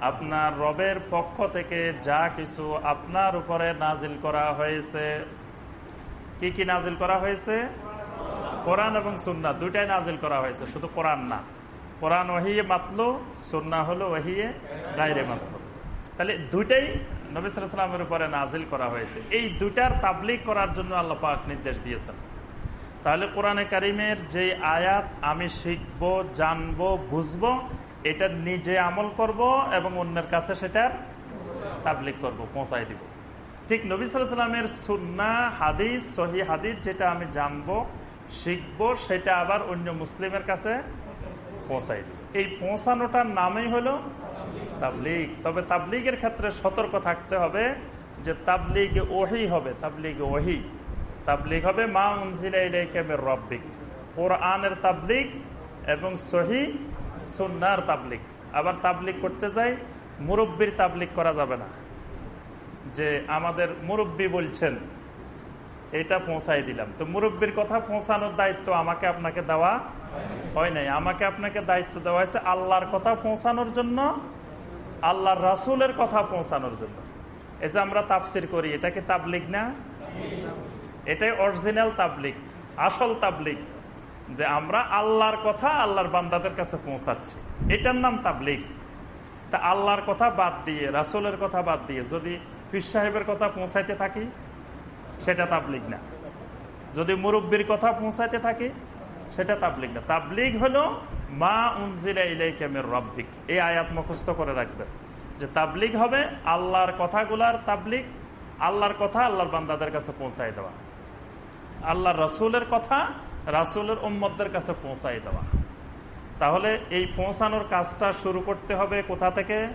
আপনার রবের পক্ষ থেকে যা কিছু আপনার উপরে নাজিল করা হয়েছে। কি কি নাজিল করা হয়েছে? কোরআন এবং সুন্না দুইটাই নাজিল করা হয়েছে, শুধু কোরআন না। কোরআন ওহিয়ে মাতলো সুন্না হলো ওহিয়ে গাইরে মাতলো। তাহলে দুইটাই নবী সালামের উপরে নাজিল করা হয়েছে। এই দুইটার তাবলিক করার জন্য আল্লাহ পাক নির্দেশ দিয়েছেন। তাহলে কোরআনে কারিমের যে আয়াত, আমি শিখব, জানব, বুঝব এটা নিজে আমল করব এবং অন্যের কাছে সেটার তাবলিক করব পৌঁছাই দিব। ঠিক নবী সাল্লামের সুন্না হাদিস সহি হাদিস যেটা আমি জানব, শিখব, সেটা আবার অন্য মুসলিমের কাছে পৌঁছাই দিব। এই পৌঁছানোটার নামই হলো তাবলিগ। তবে তাবলিগের ক্ষেত্রে সতর্ক থাকতে হবে যে তাবলিগ ওহি হবে, তাবলিগ ওহি। তাবলিগ হবে মা উনজিলা রব্বিক। কোরআনের তাবলিগ এবং সহি সুন্নার তাবলিক। আবার তাবলিক করতে যাই, মুরব্বীর তাবলিক করা যাবে না। যে আমাদের মুরব্বী বলছেন, এটা পৌঁছাই দিলাম। তো মুরব্বীর কথা পৌঁছানোর দায়িত্ব আমাকে আপনাকে দেওয়া হয় নাই। আমাকে আপনাকে দায়িত্ব দেওয়া হয়েছে আল্লাহর কথা পৌঁছানোর জন্য, আল্লাহর রাসুলের কথা পৌঁছানোর জন্য। এই যে আমরা তাফসির করি, এটা কি তাবলিক না? এটাই অরিজিনাল তাবলিক, আসল তাবলিক। যে আমরা আল্লাহর কথা আল্লাহর বান্দাদের কাছে পৌঁছাচ্ছি। এটার নাম তাবলিগ। তা আল্লাহর কথা বাদ দিয়ে, রাসুলের কথা বাদ দিয়ে যদি ফির সাহেবের কথা পৌঁছাইতে থাকি, সেটা তাবলিগ না। যদি মুরব্বীর কথা পৌঁছাইতে থাকি, সেটা তাবলিগ না। তাবলিগ হলো, মা উনজিলা রব্বিক। এই আয়াত মুখস্থ করে রাখবেন যে তাবলিগ হবে আল্লাহর কথাগুলার তাবলিগ, আল্লাহর কথা আল্লাহর বান্দাদের কাছে পৌঁছাই দেওয়া। আল্লাহর রসুলের কথা রাসুলের উম্মদের কাছে পৌঁছাই দেওয়া। তাহলে এই পৌঁছানোর কাজটা শুরু করতে হবে কোথা থেকে?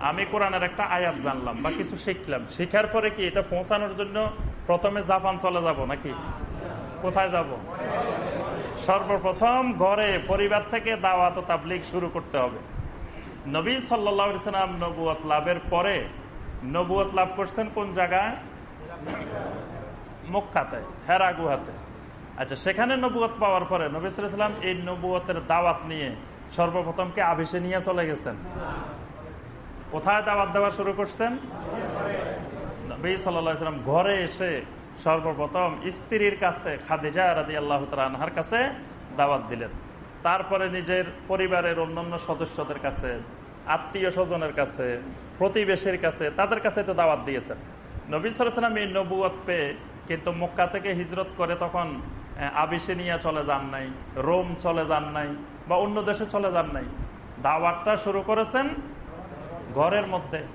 আমি কোরআনের একটা আয়াত জানলাম বা কিছু শিখলাম। শিখার পরে কি এটা পৌঁছানোর জন্য প্রথমে জাপান চলে যাব নাকি? কোথায় যাব? সর্বপ্রথম ঘরে, পরিবার থেকে দাওয়াত তাবলিক শুরু করতে হবে। নবী সাল্লাম নবুয়াত লাভের পরে নবুয়াত লাভ করছেন কোন জায়গায়? মক্কাতে হেরা গুহাতে আচ্ছা সেখানে নবুয়ত পাওয়ার পরে নবিসাম এই নবুয়তের দাওয়াত নিয়ে সর্বপ্রথম কে আভিসে নিয়ে চলে গেছেন? কোথায় দাওয়াত দেওয়া শুরু করছেন? সাল্লাম ঘরে এসে সর্বপ্রথম স্ত্রীর কাছে, খাদিজা রাজি আল্লাহ আনহার কাছে দাওয়াত দিলেন। তারপরে নিজের পরিবারের অন্যান্য সদস্যদের কাছে, আত্মীয় স্বজনের কাছে, প্রতিবেশীর কাছে, তাদের কাছে তো দাওয়াত দিয়েছেন। নবী সালাম এই নবুয়ত পেয়ে কিন্তু মক্কা থেকে হিজরত করে তখন আবিসিনিয়া চলে যান নাই, রোম চলে যান নাই, বা অন্য দেশে চলে যান নাই। দাওয়াতটা শুরু করেছেন ঘরের মধ্যে।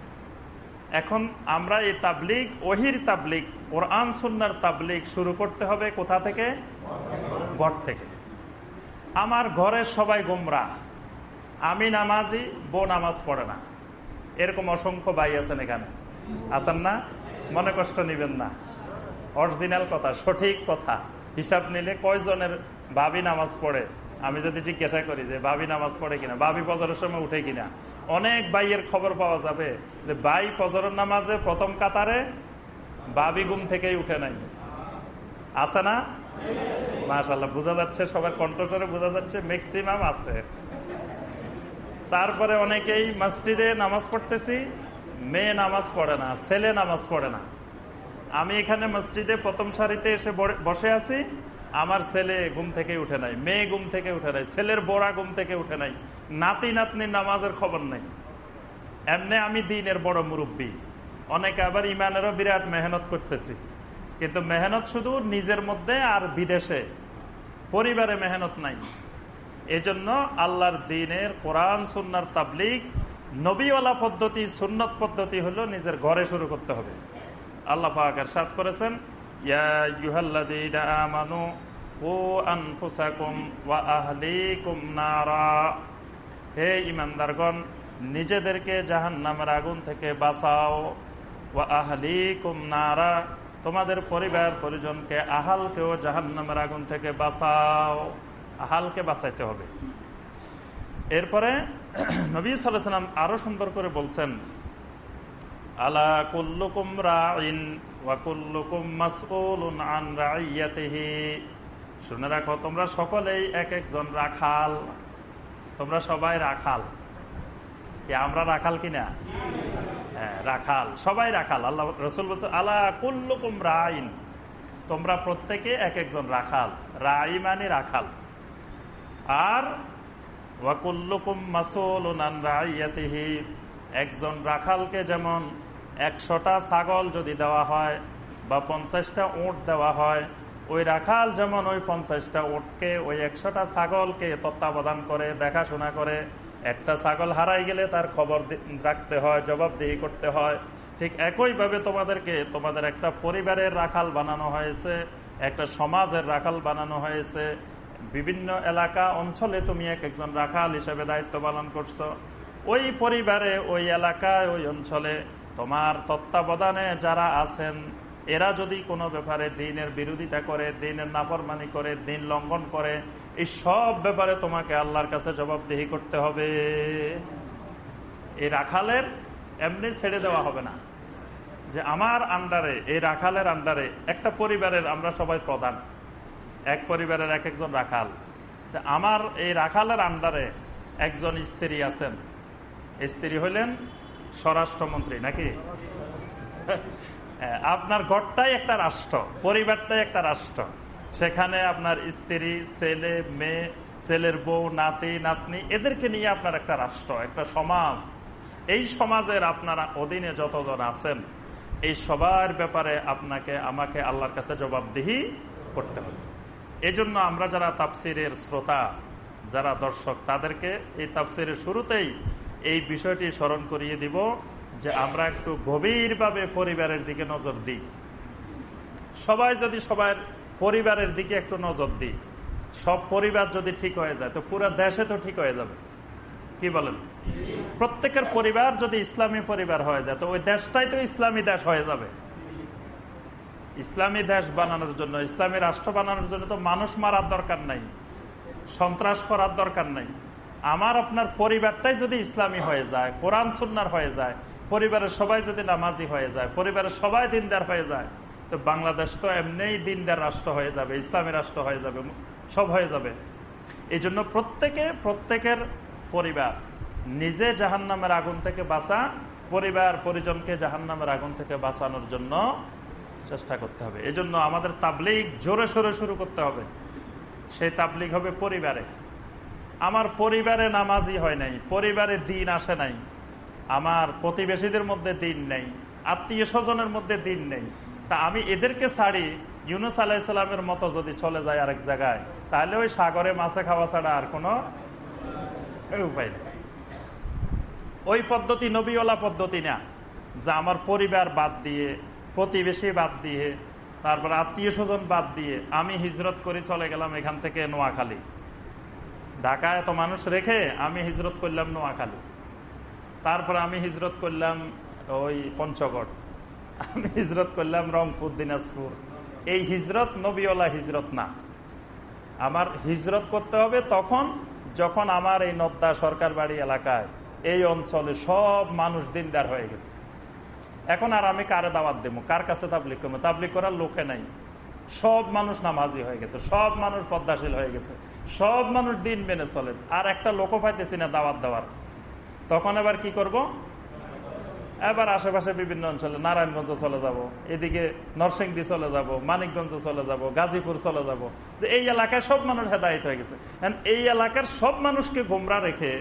এখন আমরা এই তাবলিগ, ওহির তাবলিগ, কোরআন সুন্নার তাবলিগ শুরু করতে হবে কোথা থেকে? ঘর থেকে। আমার ঘরের সবাই গোমরা। আমি নামাজি, বউ নামাজ পড়ে না। এরকম অসংখ্য ভাই আছেন এখানে। আছেন না? মনে কষ্ট নিবেন না। অরিজিনাল কথা, সঠিক কথা। হিসাব নিলে কয়জনের ভাবি নামাজ পড়ে? আমি যদি জিজ্ঞাসা করি যে ভাবি নামাজ পড়ে কিনা? ভাবি ফজরের সময় উঠে কিনা? অনেক বাইয়ের খবর পাওয়া যাবে যে ভাই ফজরের নামাজে প্রথম কাতারে বাবি গুম থেকেই উঠে নাই। আছে না? মাশাল্লাহ বোঝা যাচ্ছে সবার কণ্ঠস্বরে বোঝা যাচ্ছে ম্যাক্সিমাম আছে। তারপরে অনেকেই মসজিদে নামাজ পড়তেছি, মেয়ে নামাজ পড়ে না, ছেলে নামাজ পড়ে না। আমি এখানে মসজিদে প্রথম সারিতে এসে বসে আছি। আমার ছেলে ঘুম থেকে উঠে নাই, মেয়ে ঘুম থেকে উঠে নাই, ছেলের বোড়া ঘুম থেকে উঠে নাই, নাতি নাতনির নামাজের খবর নেই। এমনি আমি দিনের বড় মুরব্বী। অনেকে আবার ইমানেরও বিরাট মেহনত করতেছি। কিন্তু মেহনত শুধু নিজের মধ্যে আর বিদেশে। পরিবারে মেহনত নাই। এজন্য আল্লাহর দিনের কোরআন, সুন্নার তাবলিক নবীওয়ালা পদ্ধতি, সুন্নত পদ্ধতি হলো নিজের ঘরে শুরু করতে হবে। আল্লাহ পাক এরশাদ করেছেন, ইয়া ওয়া নারা। হে ইমানদারগণ নিজেদেরকে জাহান্নামের আগুন থেকে বাঁচাও। ওয়া আহলিকুম নারা, তোমাদের পরিবার পরিজনকে আহালকেও জাহান্নামের আগুন থেকে বাঁচাও। আহালকে বাঁচাইতে হবে। এরপরে নবী সাল্লাম আরও সুন্দর করে বলছেন আলা কুল্লুকুম রাইন ওয়া কুল্লুকুম মাসউলুন আন রাইয়াতিহি শুনে রাখো, তোমরা সকলেই এক একজন রাখাল। তোমরা সবাই রাখাল। আমরা রাখাল কিনা হ্যাঁ রাখাল। সবাই রাখাল। আল্লাহ রসুল বলছে আলা কুল্লুকুম রাইন তোমরা প্রত্যেকে এক একজন রাখাল। রাই মানে রাখাল। আর ওয়াকুল্লুকুম রাইয়াতিহি একজন রাখালকে যেমন একশোটা ছাগল যদি দেওয়া হয় বা পঞ্চাশটা উঁট দেওয়া হয়, ওই রাখাল যেমন ওই পঞ্চাশটা উটকে, ওই একশোটা ছাগলকে তত্ত্বাবধান করে, দেখাশোনা করে, একটা ছাগল হারাই গেলে তার খবর রাখতে হয়, জবাবদিহি করতে হয়। ঠিক একইভাবে তোমাদেরকে, তোমাদের একটা পরিবারের রাখাল বানানো হয়েছে, একটা সমাজের রাখাল বানানো হয়েছে। বিভিন্ন এলাকা, অঞ্চলে তুমি এক একজন রাখাল হিসেবে দায়িত্ব পালন করছ। ওই পরিবারে, ওই এলাকায়, ওই অঞ্চলে তোমার তত্ত্বাবধানে যারা আছেন, এরা যদি কোনো ব্যাপারে দিনের বিরোধিতা করে, দিনের নাফরমানি করে, দিন লঙ্ঘন করে, এই সব ব্যাপারে তোমাকে আল্লাহর কাছে জবাবদিহি করতে হবে। এই রাখালের এমনি ছেড়ে দেওয়া হবে না। যে আমার আন্ডারে, এই রাখালের আন্ডারে একটা পরিবারের আমরা সবাই প্রধান। এক পরিবারের এক একজন রাখাল। আমার এই রাখালের আন্ডারে একজন স্ত্রী আছেন। স্ত্রী হইলেন স্বরাষ্ট্রমন্ত্রী নাকি? আপনার ঘরটাই একটা রাষ্ট্র, পরিবারটাই একটা রাষ্ট্র। সেখানে আপনার স্ত্রী, ছেলে, মেয়ে, ছেলের বউ, নাতি, নাতনি, এদেরকে নিয়ে আপনার একটা রাষ্ট্র, একটা সমাজ। এই সমাজের আপনার অধীনে যতজন আছেন, এই সবার ব্যাপারে আপনাকে, আমাকে আল্লাহর কাছে জবাবদিহি করতে হবে। এই জন্য আমরা যারা তাপসিরের শ্রোতা, যারা দর্শক, তাদেরকে এই তাপসিরের শুরুতেই এই বিষয়টি স্মরণ করিয়ে দিব যে আমরা একটু গভীরভাবে পরিবারের দিকে নজর দিই। সবাই যদি সবার পরিবারের দিকে একটু নজর দিই, সব পরিবার যদি ঠিক হয়ে যায়, তো পুরো দেশে তো ঠিক হয়ে যাবে। কি বলেন? প্রত্যেকের পরিবার যদি ইসলামী পরিবার হয়ে যায়, তো ওই দেশটাই তো ইসলামী দেশ হয়ে যাবে। ইসলামী দেশ বানানোর জন্য, ইসলামী রাষ্ট্র বানানোর জন্য তো মানুষ মারার দরকার নাই, সন্ত্রাস করার দরকার নাই। আমার আপনার পরিবারটাই যদি ইসলামী হয়ে যায়, কোরআন সুন্নার হয়ে যায়, পরিবারের সবাই যদি নামাজি হয়ে যায়, পরিবারের সবাই দিনদার হয়ে যায়, তো বাংলাদেশ তো এমনিই দিনদার রাষ্ট্র হয়ে যাবে, ইসলামী রাষ্ট্র হয়ে যাবে, সব হয়ে যাবে। এই জন্য প্রত্যেকে, প্রত্যেকের পরিবার, নিজে জাহান নামের আগুন থেকে বাঁচা পরিবার, পরিজনকে জাহান নামের আগুন থেকে বাঁচানোর জন্য চেষ্টা করতে হবে। এই জন্য আমাদের তাবলিগ জোরে সোরে শুরু করতে হবে। সেই তাবলিগ হবে পরিবারে। আমার পরিবারে নামাজি হয় নাই, পরিবারে দিন আসে নাই, আমার প্রতিবেশীদের মধ্যে দিন নেই, আত্মীয় স্বজনের মধ্যে দিন নেই। তা আমি এদেরকে ছাড়ি, ইউনুস আলাহিসাল্লামের মতো যদি চলে যায় আরেক জায়গায়, তাহলে ওই সাগরে মাছে খাওয়া ছাড়া আর কোনো উপায় নেই। ওই পদ্ধতি নবীওয়ালা পদ্ধতি না, যা আমার পরিবার বাদ দিয়ে, প্রতিবেশী বাদ দিয়ে, তারপর আত্মীয় স্বজন বাদ দিয়ে আমি হিজরত করে চলে গেলাম এখান থেকে নোয়াখালী। ঢাকা এত মানুষ রেখে আমি হিজরত করলাম নোয়াখালী। তারপর আমি হিজরত করলাম ওই পঞ্চগড়। আমি হিজরত করলাম রংপুর, দিনাজপুর। এই হিজরত নবীওয়ালা হিজরত না। আমার হিজরত করতে হবে তখন যখন আমার এই নদ্দা সরকার বাড়ি এলাকায় এই অঞ্চলে সব মানুষ দিনদার হয়ে গেছে। এখন আর আমি কারে দাওয়াত দেবো? কার কাছে তাবলিক করব? তাবলিক করার লোকে নাই। সব মানুষ নামাজি হয়ে গেছে, সব মানুষ পদ্মাশীল হয়ে গেছে, সব মানুষ দিন মেনে চলে আর একটা লোকও পাইতেছি না দাওয়াত দেওয়ার তখন এবার কি করব। এবার আশেপাশে বিভিন্ন অঞ্চলে নারায়ণগঞ্জ চলে যাব। এদিকে নরসিংদী চলে যাব মানিকগঞ্জ চলে যাব, গাজীপুর চলে যাব এই এলাকায় সব মানুষ হেদায়িত হয়ে গেছে এই এলাকার সব মানুষকে গোমরা রেখে,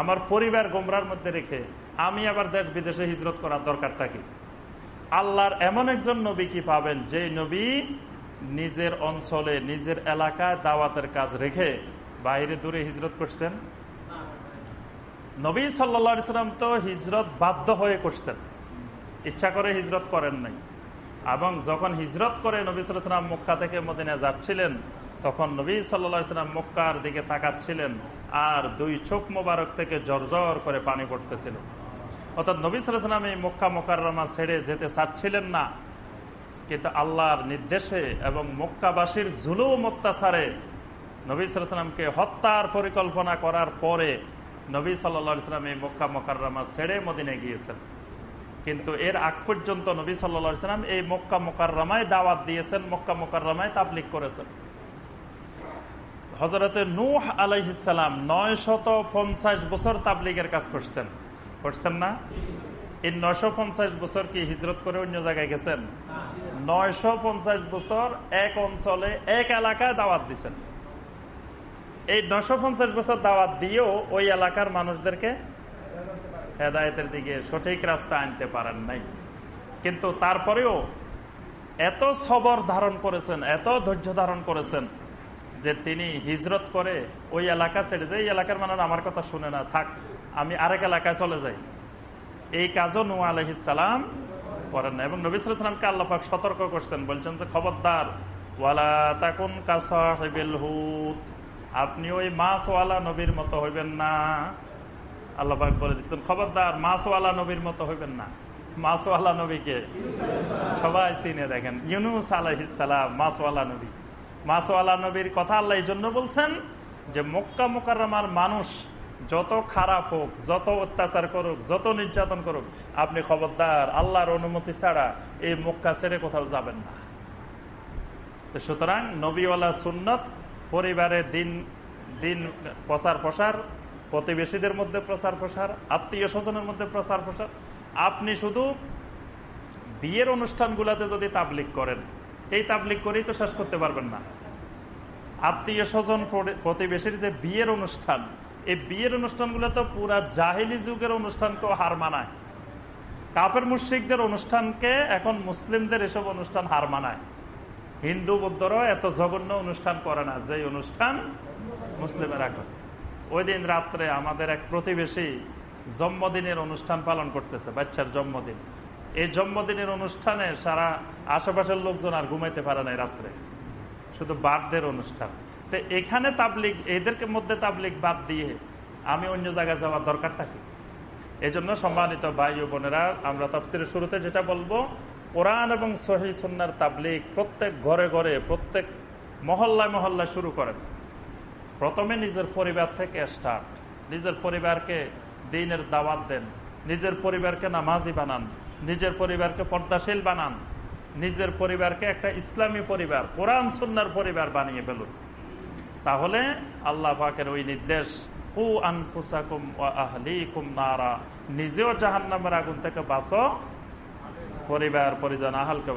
আমার পরিবার গোমরার মধ্যে রেখে, আমি আবার দেশ বিদেশে হিজরত করার দরকারটা কি আল্লাহর এমন একজন নবী কি পাবেন যে নবী নিজের অঞ্চলে, নিজের এলাকায় দাওয়াতের কাজ রেখে বাইরে দূরে হিজরত করছেন? নবী সাল্লাম তো হিজরত বাধ্য হয়ে করছেন। ইচ্ছা করে হিজরত করেন নাই। এবং যখন হিজরত করে নবী সাল্লাম মক্কা থেকে মদিনা যাচ্ছিলেন, তখন নবী সাল্লাম মক্কার দিকে তাকাচ্ছিলেন আর দুই চোখ মোবারক থেকে জর্জর করে পানি পড়তেছিল। অর্থাৎ নবী সালাম এই মক্কা মোকাররমা ছেড়ে যেতে চাচ্ছিলেন না। কিন্তু আল্লাহর নির্দেশে এবং মক্কাবাসীর জুলুম অত্যাচারে নবী সালামকে হত্যার পরিকল্পনা করার পরে নবী সাল্লা সাল্লাম এই মক্কা মোকাররমা ছেড়ে মদিনে গিয়েছেন। কিন্তু এর আগ পর্যন্ত নবী সাল্লা সাল্লাম এই মক্কা মোকাররমায় দাওয়াত দিয়েছেন, মক্কা মোকাররমায় তাবলিক করেছেন। হজরতে নূহ আলাইহিসাল্লাম নয় শত পঞ্চাশ বছর তাবলিগের কাজ করছেন। করছেন না? এই নয়শো পঞ্চাশ বছর কি হিজরত করে অন্য জায়গায় গেছেন? নয়শো পঞ্চাশ বছর এক অঞ্চলে এক এলাকায় দাওয়াত দিচ্ছেন এই নয়শো পঞ্চাশ বছর দাওয়াত দিয়েও ওই এলাকার মানুষদেরকে হেদায়তের দিকে সঠিক রাস্তা আনতে পারেন নাই। কিন্তু তারপরেও এত সবর ধারণ করেছেন, এত ধৈর্য ধারণ করেছেন যে তিনি হিজরত করে ওই এলাকা ছেড়ে যে এই এলাকার মানুষ আমার কথা শুনে না, থাক, আমি আরেক এলাকায় চলে যাই। এই কাজও নু আলহিসাম করেন না। এবং নবিসামকে আল্লাপাক সতর্ক করছেন, বলছেন যে, খবরদার, ওয়ালা তাকুন আপনি ওই মাছওয়ালা নবীর মতো হইবেন না। আল্লাপাক বলে দিচ্ছেন, খবরদার, মাছওয়ালা নবীর মতো হইবেন না। মাছওয়ালা নবীকে সবাই চিনে দেখেন, ইউনুস আলহিসাম মাছওয়ালা নবী। মাছওয়ালা নবীর কথা আল্লাহ এই জন্য বলছেন যে, মক্কা মোকার মানুষ যত খারাপ হোক, যত অত্যাচার করুক, যত নির্যাতন করুক, আপনি খবরদার, আল্লাহর অনুমতি ছাড়া এই মক্কা ছেড়ে কোথাও যাবেন না। সুতরাং নবীওয়ালা সুন্নত পরিবারে দিন দিন প্রচার প্রসার, প্রতিবেশীদের মধ্যে প্রচার প্রসার, আত্মীয় স্বজনের মধ্যে প্রচার প্রসার। আপনি শুধু বিয়ের অনুষ্ঠানগুলোতে যদি তাবলিক করেন, এই তাবলিক করেই তো শেষ করতে পারবেন না। আত্মীয় স্বজন প্রতিবেশীর যে বিয়ের অনুষ্ঠান এই বিয়ের অনুষ্ঠানগুলো তো পুরা জাহিলি যুগের অনুষ্ঠানকেও হার মানায়। কাপের মুশ্রিকদের অনুষ্ঠানকে এখন মুসলিমদের এসব অনুষ্ঠান হার মানায়। হিন্দু বৌদ্ধরাও এত জঘন্য অনুষ্ঠান করে না যে অনুষ্ঠান মুসলিমেরা করে। ওই দিন রাত্রে আমাদের এক প্রতিবেশী জন্মদিনের অনুষ্ঠান পালন করতেছে, বাচ্চার জন্মদিন। এই জন্মদিনের অনুষ্ঠানে সারা আশেপাশের লোকজন আর ঘুমাইতে পারে না রাত্রে। শুধু বার্থডের অনুষ্ঠান। তো এখানে তাবলিক এদেরকে মধ্যে তাবলিক বাদ দিয়ে আমি অন্য জায়গায় যাওয়ার দরকারটা কি? এই জন্য সম্মানিত ভাই ও বোনেরা, আমরা তাফসিরের শুরুতে যেটা বলব, কোরআন এবং সহি সন্ন্যার তাবলিক প্রত্যেক ঘরে ঘরে, প্রত্যেক মহল্লায় মহল্লায় শুরু করেন। প্রথমে নিজের পরিবার থেকে স্টার্ট নিজের পরিবারকে দিনের দাওয়াত দেন। নিজের পরিবারকে নামাজি বানান। নিজের পরিবারকে পর্দাশীল বানান। নিজের পরিবারকে একটা ইসলামী পরিবার, কোরআন সন্ন্যার পরিবার বানিয়ে ফেলুন। তাহলে আল্লাহ পাকের ওই নির্দেশ, কু আনফুসাকুম আহলিকুম নারা নিজেও জাহান্নামের আগুন থেকে বাঁচো পরিবার পরিজন আহলকে